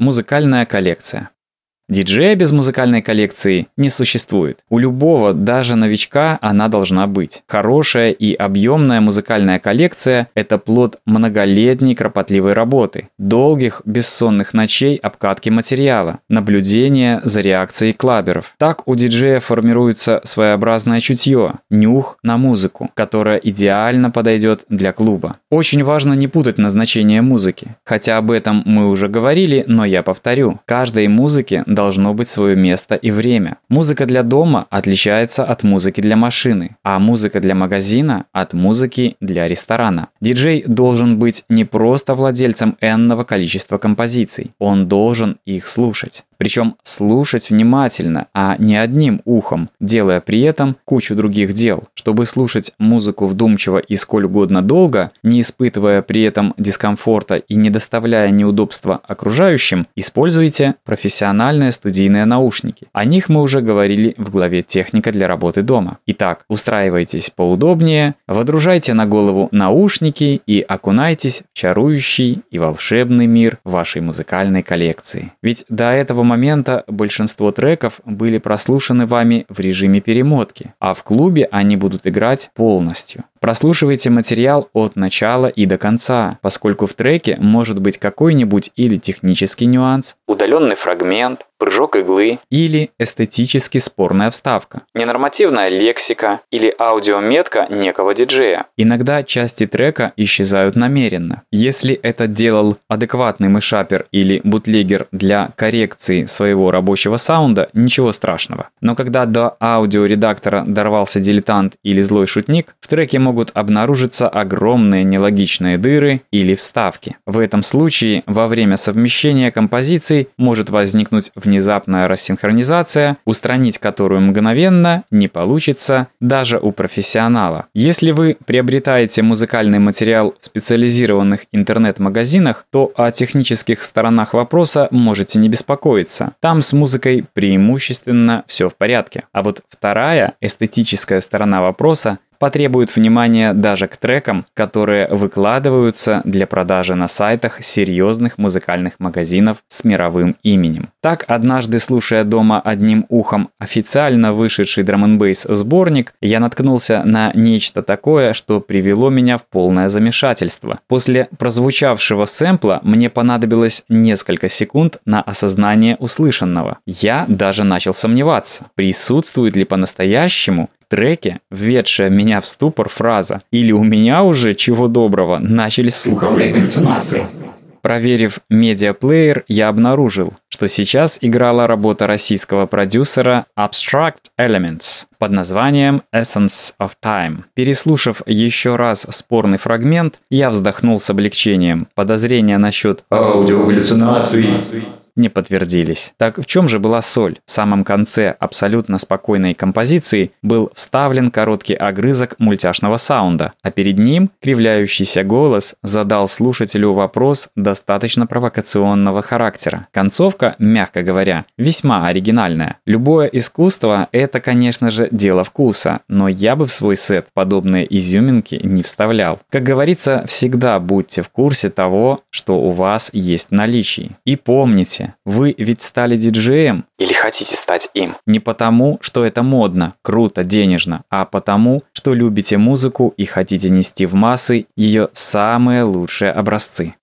Музыкальная коллекция. Диджея без музыкальной коллекции не существует. У любого, даже новичка, она должна быть. Хорошая и объемная музыкальная коллекция – это плод многолетней кропотливой работы, долгих бессонных ночей обкатки материала, наблюдения за реакцией клаберов. Так у диджея формируется своеобразное чутье, нюх на музыку, которая идеально подойдет для клуба. Очень важно не путать назначение музыки. Хотя об этом мы уже говорили, но я повторю. Каждой музыке должно быть свое место и время. Музыка для дома отличается от музыки для машины, а музыка для магазина от музыки для ресторана. Диджей должен быть не просто владельцем энного количества композиций, он должен их слушать. Причем слушать внимательно, а не одним ухом, делая при этом кучу других дел. Чтобы слушать музыку вдумчиво и сколь угодно долго, не испытывая при этом дискомфорта и не доставляя неудобства окружающим, используйте профессиональные студийные наушники. О них мы уже говорили в главе «Техника для работы дома». Итак, устраивайтесь поудобнее, водружайте на голову наушники и окунайтесь в чарующий и волшебный мир вашей музыкальной коллекции. Ведь до этого момента большинство треков были прослушаны вами в режиме перемотки, а в клубе они будут играть полностью. Прослушивайте материал от начала и до конца, поскольку в треке может быть какой-нибудь или технический нюанс, удаленный фрагмент, прыжок иглы или эстетически спорная вставка, ненормативная лексика или аудиометка некого диджея. Иногда части трека исчезают намеренно. Если это делал адекватный мышапер или бутлегер для коррекции своего рабочего саунда, ничего страшного. Но когда до аудиоредактора дорвался дилетант или злой шутник, в треке могут обнаружиться огромные нелогичные дыры или вставки. В этом случае во время совмещения композиций может возникнуть внезапная рассинхронизация, устранить которую мгновенно не получится даже у профессионала. Если вы приобретаете музыкальный материал в специализированных интернет-магазинах, то о технических сторонах вопроса можете не беспокоиться. Там с музыкой преимущественно все в порядке. А вот вторая, эстетическая сторона вопроса потребует внимания даже к трекам, которые выкладываются для продажи на сайтах серьезных музыкальных магазинов с мировым именем. Так, однажды слушая дома одним ухом официально вышедший драм н сборник, я наткнулся на нечто такое, что привело меня в полное замешательство. После прозвучавшего сэмпла мне понадобилось несколько секунд на осознание услышанного. Я даже начал сомневаться, присутствует ли по-настоящему треке, введшая меня в ступор фраза «Или у меня уже, чего доброго, начались слуховые галлюцинации». Проверив медиаплеер, я обнаружил, что сейчас играла работа российского продюсера Abstract Elements под названием Essence of Time. Переслушав еще раз спорный фрагмент, я вздохнул с облегчением. Подозрения насчет аудиогаллюцинаций не подтвердились. Так в чем же была соль? В самом конце абсолютно спокойной композиции был вставлен короткий огрызок мультяшного саунда, а перед ним кривляющийся голос задал слушателю вопрос достаточно провокационного характера. Концовка, мягко говоря, весьма оригинальная. Любое искусство – это, конечно же, дело вкуса, но я бы в свой сет подобные изюминки не вставлял. Как говорится, всегда будьте в курсе того, что у вас есть в наличии. И помните, вы ведь стали диджеем или хотите стать им не потому, что это модно, круто, денежно, а потому, что любите музыку и хотите нести в массы ее самые лучшие образцы.